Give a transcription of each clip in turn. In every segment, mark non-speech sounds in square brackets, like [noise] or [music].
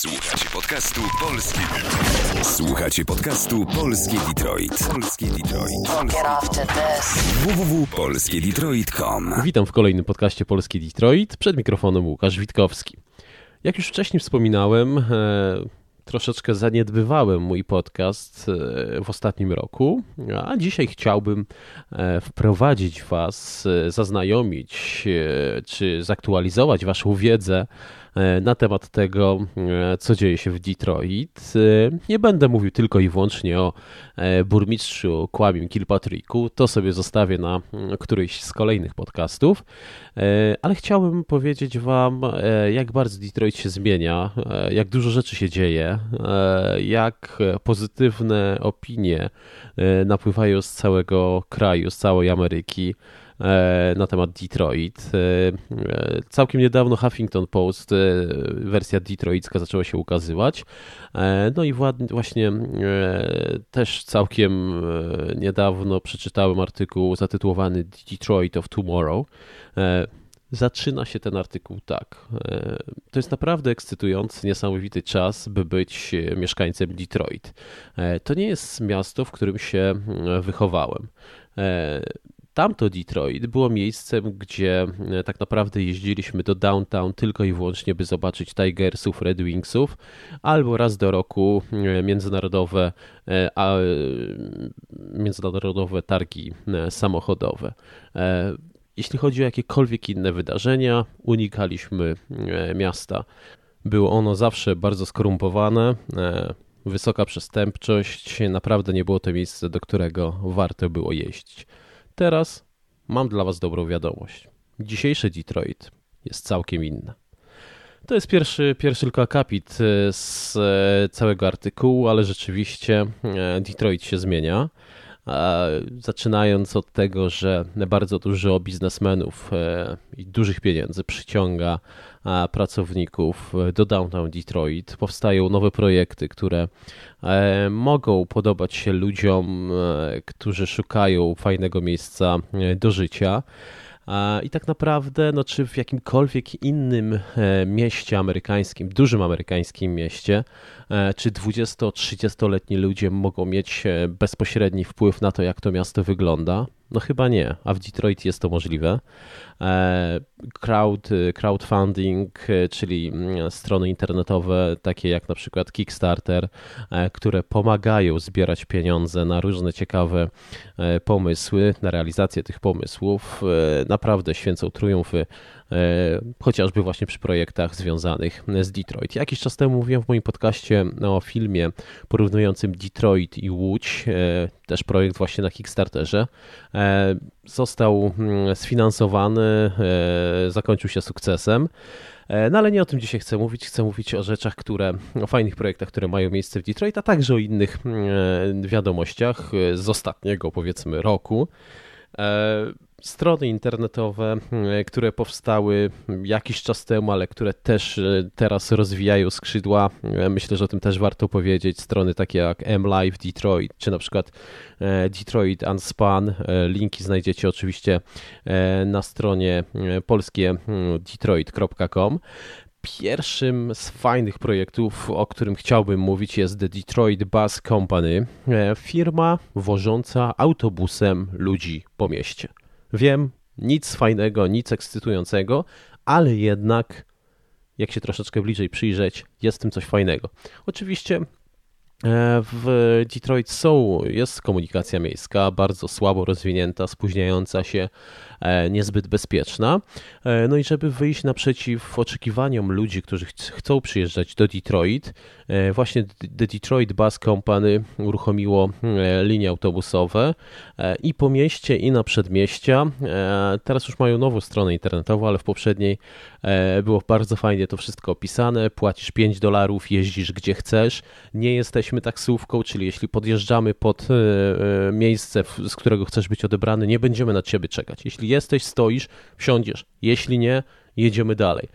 Słuchacie podcastu Polski Detroit. Słuchacie podcastu Polskie Detroit. Polskie Detroit. www.polskiedetroit.com Witam w kolejnym podcaście Polskie Detroit. Przed mikrofonem Łukasz Witkowski. Jak już wcześniej wspominałem, e, troszeczkę zaniedbywałem mój podcast e, w ostatnim roku, a dzisiaj chciałbym e, wprowadzić Was, e, zaznajomić e, czy zaktualizować Waszą wiedzę e, na temat tego, e, co dzieje się w Detroit. E, Nie będę mówił tylko i wyłącznie o e, burmistrzu Kłamim Kilpatricku, to sobie zostawię na mm, któryś z kolejnych podcastów, E, ale chciałbym powiedzieć Wam, e, jak bardzo Detroit się zmienia, e, jak dużo rzeczy się dzieje, e, jak pozytywne opinie e, napływają z całego kraju, z całej Ameryki. e, na temat Detroit. E, e, Całkiem niedawno Huffington Post, e, wersja detroitska zaczęła się ukazywać. E, No i wła- właśnie e, też całkiem e, niedawno przeczytałem artykuł zatytułowany Detroit of Tomorrow. E, Zaczyna się ten artykuł tak. E, To jest naprawdę ekscytujący, niesamowity czas, by być e, mieszkańcem Detroit. E, To nie jest miasto, w którym się wychowałem. Tamto Detroit było miejscem, gdzie e, tak naprawdę jeździliśmy do downtown tylko i wyłącznie, by zobaczyć Tigersów, Red Wingsów, albo raz do roku e, międzynarodowe, e, a, międzynarodowe targi samochodowe. Jeśli chodzi o jakiekolwiek inne wydarzenia, unikaliśmy miasta. Było ono zawsze bardzo skorumpowane, wysoka przestępczość, naprawdę nie było to miejsce, do którego warto było jeździć. Teraz mam dla Was dobrą wiadomość. Dzisiejsze Detroit jest całkiem inne. To jest pierwszy, pierwszy tylko akapit e, z e, całego artykułu, ale rzeczywiście e, Detroit się zmienia. Zaczynając od tego, że bardzo dużo biznesmenów e, i dużych pieniędzy przyciąga pracowników e, do downtown Detroit. Powstają nowe projekty, które e, mogą podobać się ludziom, którzy szukają fajnego miejsca do życia. I tak naprawdę, no, czy w jakimkolwiek innym e, mieście amerykańskim, dużym amerykańskim mieście, e, czy 20-30-letni ludzie mogą mieć e, bezpośredni wpływ na to, jak to miasto wygląda? No chyba nie, a w Detroit jest to możliwe. E, Crowd, crowdfunding, e, czyli mm, strony internetowe, takie jak na przykład Kickstarter, e, które pomagają zbierać pieniądze na różne ciekawe e, pomysły, na realizację tych pomysłów, e, naprawdę święcą triumfy, e, chociażby właśnie przy projektach związanych z Detroit. Jakiś czas temu mówiłem w moim podcaście o filmie porównującym Detroit i Łódź, e, też projekt właśnie na Kickstarterze. E, Został mm, sfinansowany, e, zakończył się sukcesem. E, No ale nie o tym dzisiaj chcę mówić. Chcę mówić o rzeczach, które, o fajnych projektach, które mają miejsce w Detroit, a także o innych mm, wiadomościach e, z ostatniego, powiedzmy, roku. E, Strony internetowe, e, które powstały jakiś czas temu, ale które też e, teraz rozwijają skrzydła. Myślę, że o tym też warto powiedzieć. Strony takie jak MLive Detroit, czy na przykład Detroit Unspun. E, Linki znajdziecie oczywiście na stronie polskie mm, detroit.com. Pierwszym z fajnych projektów, o którym chciałbym mówić, jest The Detroit Bus Company, e, firma wożąca autobusem ludzi po mieście. Wiem, nic fajnego, nic ekscytującego, ale jednak, jak się troszeczkę bliżej przyjrzeć, jest w tym coś fajnego. Oczywiście e, w Detroit są, jest komunikacja miejska, bardzo słabo rozwinięta, spóźniająca się, niezbyt bezpieczna. E, No i żeby wyjść naprzeciw oczekiwaniom ludzi, którzy ch- chcą przyjeżdżać do Detroit, e, właśnie The Detroit Bus Company uruchomiło e, linie autobusowe e, i po mieście, i na przedmieścia. E, Teraz już mają nową stronę internetową, ale w poprzedniej e, było bardzo fajnie to wszystko opisane. Płacisz 5 dolarów, jeździsz gdzie chcesz. Nie jesteśmy taksówką, czyli jeśli podjeżdżamy pod e, e, miejsce, z którego chcesz być odebrany, nie będziemy na ciebie czekać. Jeśli jesteś, stoisz, wsiądziesz. Jeśli nie, jedziemy dalej.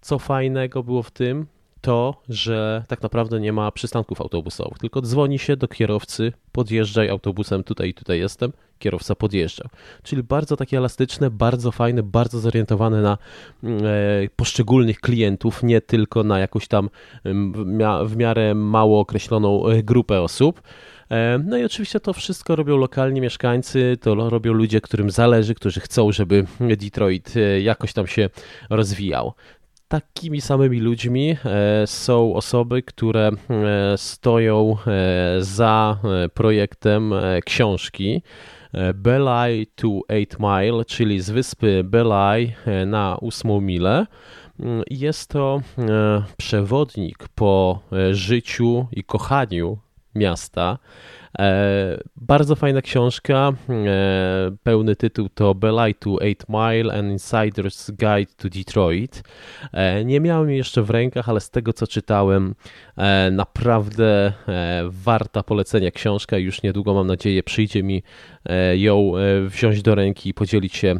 Co fajnego było w tym? To, że tak naprawdę nie ma przystanków autobusowych, tylko dzwoni się do kierowcy, podjeżdżaj autobusem, tutaj i tutaj jestem, kierowca podjeżdżał. Czyli bardzo takie elastyczne, bardzo fajne, bardzo zorientowane na mm, e, poszczególnych klientów, nie tylko na jakąś tam w miarę mało określoną e, grupę osób. E, no i oczywiście to wszystko robią lokalni mieszkańcy, to robią ludzie, którym zależy, którzy chcą, żeby Detroit jakoś tam się rozwijał takimi samymi ludźmi e, są osoby, które e, stoją e, za projektem książki Belay to 8 Mile, czyli z wyspy Belay na 8 milę. Mm, jest to przewodnik po życiu i kochaniu miasta. E, bardzo fajna książka. E, pełny tytuł to Belay to 8 Mile and Insider's Guide to Detroit. E, nie miałem jej jeszcze w rękach, ale z tego co czytałem, naprawdę warta polecenia książka. Już niedługo mam nadzieję przyjdzie mi ją wziąć do ręki i podzielić się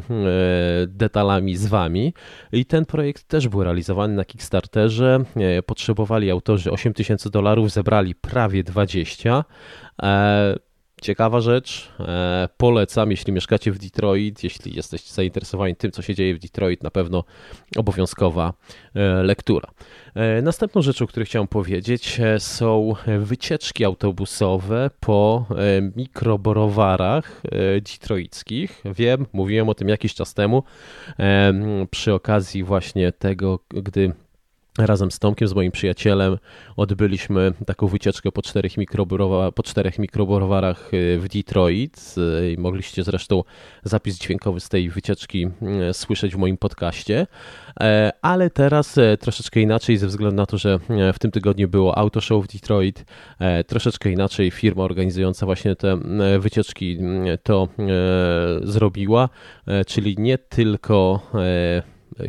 detalami z wami. I ten projekt też był realizowany na Kickstarterze. Potrzebowali autorzy 8000 dolarów, zebrali prawie 20. E, ciekawa rzecz, e, polecam, jeśli mieszkacie w Detroit, jeśli jesteście zainteresowani tym, co się dzieje w Detroit, na pewno obowiązkowa e, lektura. Następną rzeczą, o której chciałem powiedzieć, są wycieczki autobusowe po mikroborowarach detroickich. Wiem, mówiłem o tym jakiś czas temu, przy okazji właśnie tego, gdy Razem z Tomkiem, z moim przyjacielem, odbyliśmy taką wycieczkę po czterech, po czterech mikrobrowarach y, w Detroit. Y, mogliście zresztą zapis dźwiękowy z tej wycieczki y, słyszeć w moim podcaście. E, ale teraz e, troszeczkę inaczej, ze względu na to, że e, w tym tygodniu było Auto Show w Detroit. Troszeczkę inaczej firma organizująca właśnie te wycieczki to zrobiła, czyli nie tylko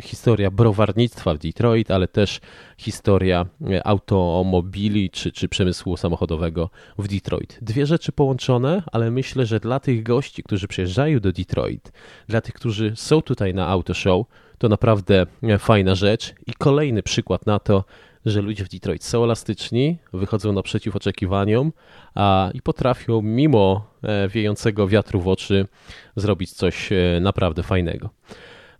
historia browarnictwa w Detroit, ale też historia e, automobili czy, czy przemysłu samochodowego w Detroit. Dwie rzeczy połączone, ale myślę, że dla tych gości, którzy przyjeżdżają do Detroit, dla tych, którzy są tutaj na Auto Show, to naprawdę e, fajna rzecz. I kolejny przykład na to, że ludzie w Detroit są elastyczni, wychodzą naprzeciw oczekiwaniom a, i potrafią mimo e, wiejącego wiatru w oczy zrobić coś naprawdę fajnego.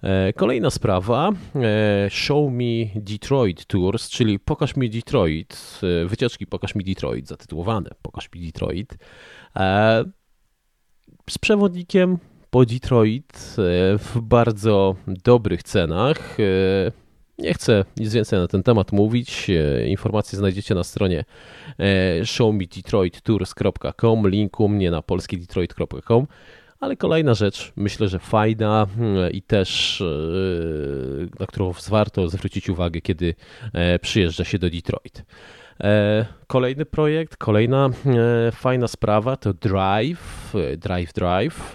E, kolejna sprawa, e, Show Me Detroit Tours, czyli Pokaż mi Detroit, e, wycieczki Pokaż mi Detroit, zatytułowane Pokaż mi Detroit, z przewodnikiem po Detroit w bardzo dobrych cenach. Nie chcę nic więcej na ten temat mówić. Informacje znajdziecie na stronie showmedetroittours.com, linku mnie na polskidetroit.com. Ale kolejna rzecz, myślę, że fajna hmm, i też e, na którą warto zwrócić uwagę, kiedy e, przyjeżdża się do Detroit. E, kolejny projekt, kolejna fajna sprawa to Drive, Drive Drive,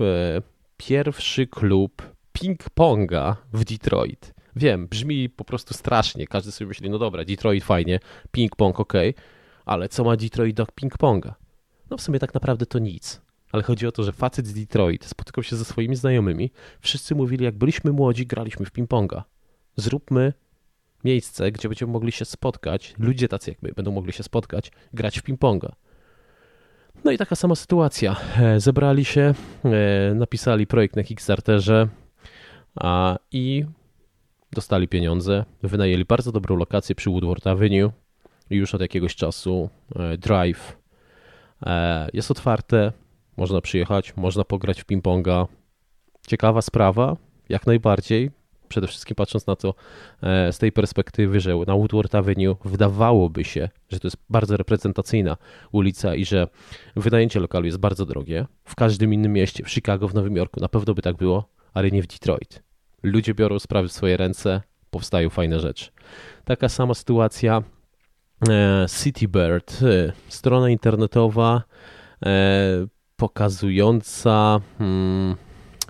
pierwszy klub ping-ponga w Detroit. Wiem, brzmi po prostu strasznie. Każdy sobie myśli, no dobra, Detroit fajnie, ping-pong ok, ale co ma Detroit do ping-ponga? No w sumie tak naprawdę to nic ale chodzi o to, że facet z Detroit spotykał się ze swoimi znajomymi. Wszyscy mówili, jak byliśmy młodzi, graliśmy w ping-ponga. Zróbmy miejsce, gdzie będziemy mogli się spotkać, ludzie tacy jak my będą mogli się spotkać, grać w ping-ponga. No i taka sama sytuacja. E, zebrali się, e, napisali projekt na Kickstarterze a, i dostali pieniądze. Wynajęli bardzo dobrą lokację przy Woodward Avenue już od jakiegoś czasu e, Drive jest otwarte, można przyjechać, można pograć w ping-ponga. Ciekawa sprawa, jak najbardziej. Przede wszystkim patrząc na to e, z tej perspektywy, że na Woodward Avenue wydawałoby się, że to jest bardzo reprezentacyjna ulica i że wynajęcie lokalu jest bardzo drogie. W każdym innym mieście, w Chicago, w Nowym Jorku na pewno by tak było, ale nie w Detroit. Ludzie biorą sprawy w swoje ręce, powstają fajne rzeczy. Taka sama sytuacja e, Citybird, e, strona internetowa, pokazująca hmm,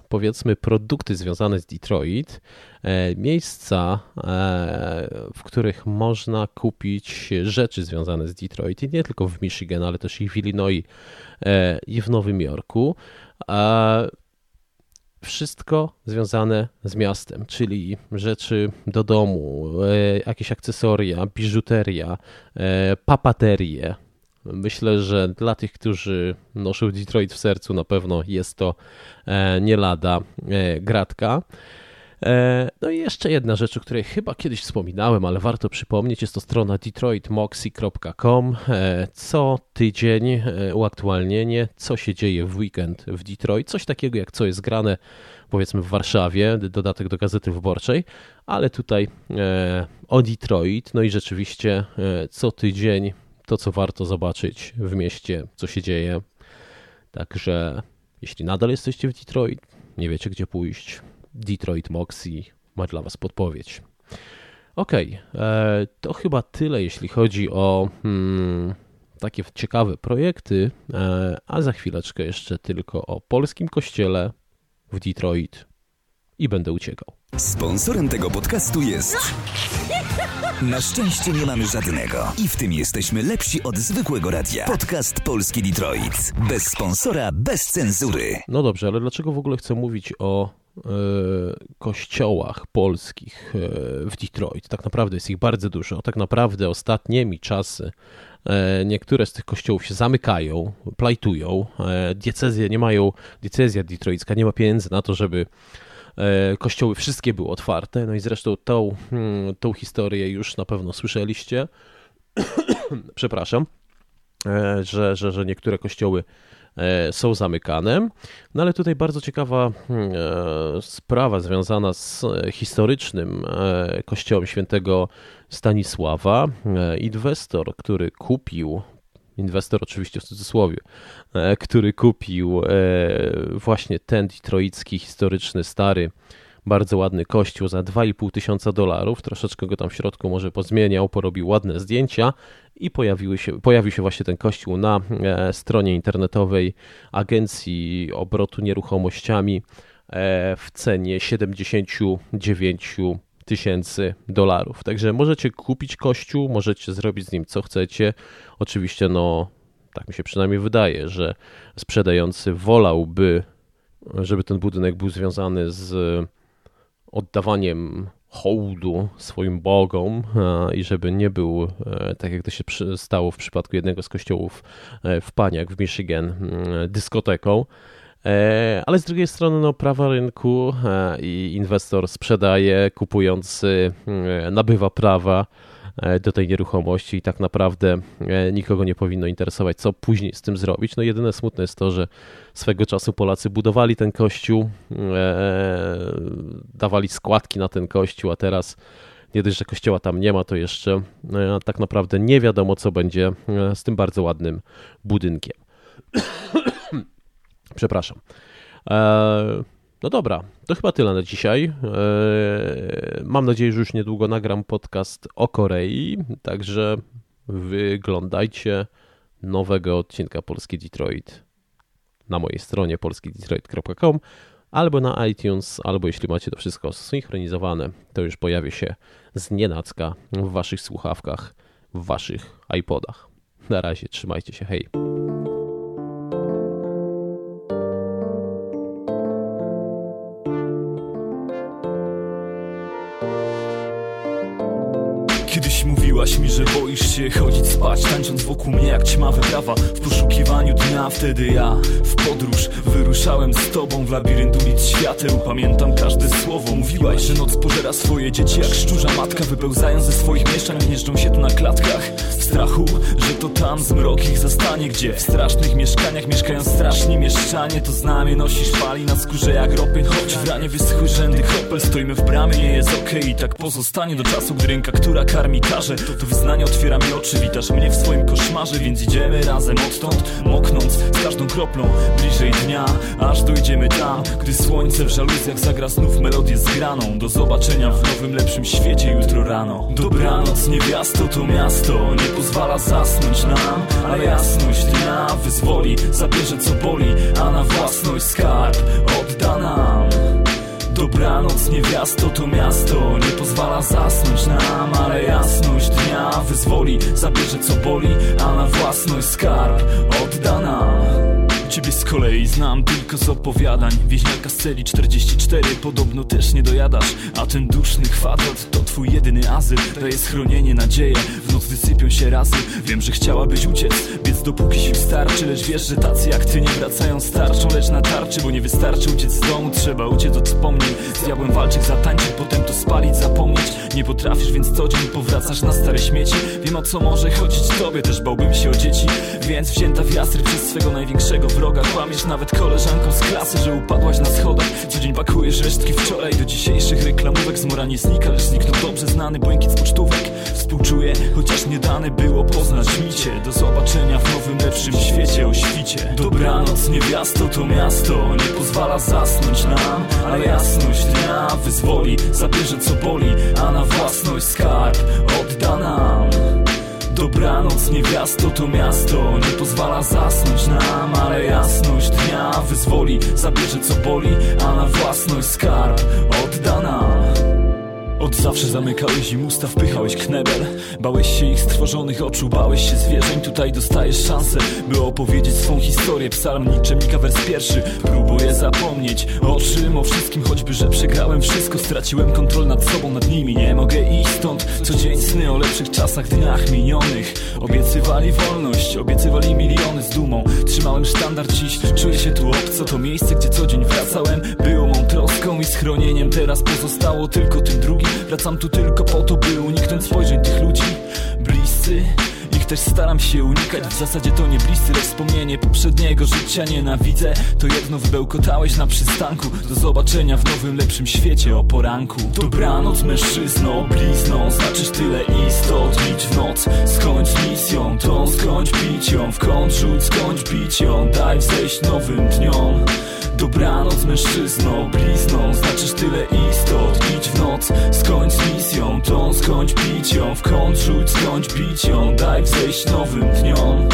powiedzmy produkty związane z Detroit, e, miejsca, e, w których można kupić rzeczy związane z Detroit i nie tylko w Michigan, ale też i w Illinois e, i w Nowym Jorku. wszystko związane z miastem, czyli rzeczy do domu, jakieś akcesoria, biżuteria, papaterie. Myślę, że dla tych, którzy noszą Detroit w sercu, na pewno jest to e, nie lada gratka. E, no i jeszcze jedna rzecz, o której chyba kiedyś wspominałem, ale warto przypomnieć, jest to strona detroitmoxie.com. E, co tydzień e, uaktualnienie, co się dzieje w weekend w Detroit, coś takiego jak co jest grane powiedzmy w Warszawie, dodatek do Gazety Wyborczej, ale tutaj o Detroit, no i rzeczywiście co tydzień to, co warto zobaczyć w mieście, co się dzieje. Także jeśli nadal jesteście w Detroit, nie wiecie gdzie pójść, Detroit Moxie ma dla Was podpowiedź. Ok, e, to chyba tyle, jeśli chodzi o hmm, takie ciekawe projekty, e, a za chwileczkę jeszcze tylko o polskim kościele w Detroit i będę uciekał. Sponsorem tego podcastu jest. [laughs] Na szczęście nie mamy żadnego. I w tym jesteśmy lepsi od zwykłego radia. Podcast Polski Detroit. Bez sponsora, bez cenzury. No dobrze, ale dlaczego w ogóle chcę mówić o E, kościołach polskich e, w Detroit. Tak naprawdę jest ich bardzo dużo. Tak naprawdę ostatnimi czasy e, niektóre z tych kościołów się zamykają, plajtują. Diecezje nie mają, diecezja detroicka nie ma pieniędzy na to, żeby kościoły wszystkie były otwarte. No i zresztą tą, hmm, tą historię już na pewno słyszeliście. [coughs] Przepraszam. Że, że, że niektóre kościoły E, są zamykane. No ale tutaj bardzo ciekawa hmm, e, sprawa związana z historycznym e, kościołem świętego Stanisława. Inwestor, który kupił inwestor oczywiście w cudzysłowie, który kupił właśnie ten detroicki historyczny, stary bardzo ładny kościół za 2,5 tysiąca dolarów. Troszeczkę go tam w środku może pozmieniał, porobił ładne zdjęcia i pojawiły się, pojawił się właśnie ten kościół na e, stronie internetowej Agencji Obrotu Nieruchomościami e, w cenie 79 tysięcy dolarów. Także możecie kupić kościół, możecie zrobić z nim co chcecie. Oczywiście, no, tak mi się przynajmniej wydaje, że sprzedający wolałby, żeby ten budynek był związany z oddawaniem hołdu swoim bogom i żeby nie był, e, tak jak to się stało w przypadku jednego z kościołów e, w Paniach w Michigan, dyskoteką. E, ale z drugiej strony, no, prawa rynku i inwestor sprzedaje, kupujący nabywa prawa E, do tej nieruchomości i tak naprawdę e, nikogo nie powinno interesować, co później z tym zrobić. No jedyne smutne jest to, że swego czasu Polacy budowali ten kościół, e, dawali składki na ten kościół, a teraz nie dość, że kościoła tam nie ma, to jeszcze tak naprawdę nie wiadomo, co będzie z tym bardzo ładnym budynkiem. Przepraszam. No dobra, to chyba tyle na dzisiaj. Eee, mam nadzieję, że już niedługo nagram podcast o Korei, także wyglądajcie nowego odcinka Polski Detroit na mojej stronie polskidetroit.com albo na iTunes, albo jeśli macie to wszystko zsynchronizowane, to już pojawi się z nienacka w waszych słuchawkach, w waszych iPodach. Na razie, trzymajcie się, hej. Mówiłaś mi, że boisz się chodzić spać Tańcząc wokół mnie jak ćma wyprawa. W poszukiwaniu dnia Wtedy ja w podróż wyruszałem z tobą W labirynt ulic świateł. Pamiętam każde słowo. Mówiłaś, że noc pożera swoje dzieci Jak szczurza matka Wypełzając ze swoich mieszkań Gnieżdżą się tu na klatkach W strachu, że to tam zmrok ich zastanie. Gdzie? W strasznych mieszkaniach mieszkają straszni mieszczanie To znamie nosisz fali na skórze jak ropy. Choć w ranie wyschły rzędy kropel Stoimy w bramie, nie jest okej. Okay. I tak pozostanie do czasu, gdy ręka, która karmi każe to, wyznanie otwiera mi oczy Witasz mnie w swoim koszmarze Więc idziemy razem odtąd Moknąc z każdą kroplą Bliżej dnia. Aż dojdziemy tam Gdy słońce w żaluzjach zagra znów melodię zgraną. Do zobaczenia w nowym, lepszym świecie jutro rano. Dobranoc, niewiasto to miasto Nie pozwala zasnąć nam. Ale jasność dnia wyzwoli Zabierze co boli A na własność skarb odda nam Dobranoc, niewiasto to miasto. Nie pozwala zasnąć nam Ale jasność dnia wyzwoli. Zabierze co boli, a na własność skarb odda nam Ciebie z kolei znam tylko z opowiadań. Wieźniarka z celi 44 Podobno też nie dojadasz. A ten duszny kwadrat to twój jedyny azyl. Daje schronienie, nadzieję W noc wysypią się razy. Wiem, że chciałabyś uciec Biec dopóki sił starczy Lecz wiesz, że tacy jak ty nie wracają starczą Lecz na tarczy, bo nie wystarczy uciec z domu. Trzeba uciec od wspomnień. Z diabłem walczyć, zatańczyć Potem to spalić, zapomnieć. Nie potrafisz, więc co dzień powracasz na stare śmieci. Wiem o co może chodzić tobie Też bałbym się o dzieci. Więc wzięta w jasry przez swego największego wroga Kłamiesz nawet koleżanką z klasy, że upadłaś na schodach. Co dzień pakujesz resztki wczoraj do dzisiejszych reklamówek. Z mora nie znika, lecz zniknął dobrze znany błękit z pocztówek. Współczuję, chociaż nie dane było poznać mi cię Do zobaczenia w nowym, lepszym świecie o świcie. Dobranoc, niewiasto to miasto Nie pozwala zasnąć nam, ale jasność dnia wyzwoli Zabierze co boli, a na własność skarb odda nam Dobranoc, niewiasto to miasto. Nie pozwala zasnąć nam Ale jasność dnia wyzwoli. Zabierze co boli, a na własność skarb odda nam od zawsze zamykałeś im usta, wpychałeś knebel. Bałeś się ich stworzonych oczu, bałeś się zwierzeń. Tutaj dostajesz szansę, by opowiedzieć swą historię. Psalm niczemnika wers pierwszy. Próbuję zapomnieć o czym, o wszystkim Choćby, że przegrałem wszystko, straciłem kontrolę nad sobą, nad nimi. Nie mogę iść stąd, co dzień sny o lepszych czasach, dniach minionych. Obiecywali wolność, obiecywali miliony. Z dumą Trzymałem sztandard dziś, czuję się tu obco. To miejsce, gdzie co dzień wracałem. Było mą troską i schronieniem. Teraz pozostało tylko tym drugim Wracam tu tylko po to, by uniknąć spojrzeń tych ludzi. Bliscy ich też staram się unikać W zasadzie to nie bliscy, lecz wspomnienie poprzedniego życia Nienawidzę, to jedno wybełkotałeś na przystanku. Do zobaczenia w nowym, lepszym świecie o poranku. Dobranoc mężczyzno, blizną Znaczysz tyle istot, idź w noc. Skończ misją tą, skończ pić ją W kąt rzuć, skończ bić ją Daj wzejść nowym dniom. Dobranoc mężczyzno, blizną Znaczysz tyle istot, idź w noc. Skończ misją tą, skończ pić ją W kąt rzuć, skończ bić ją Daj wzejść nowym dniom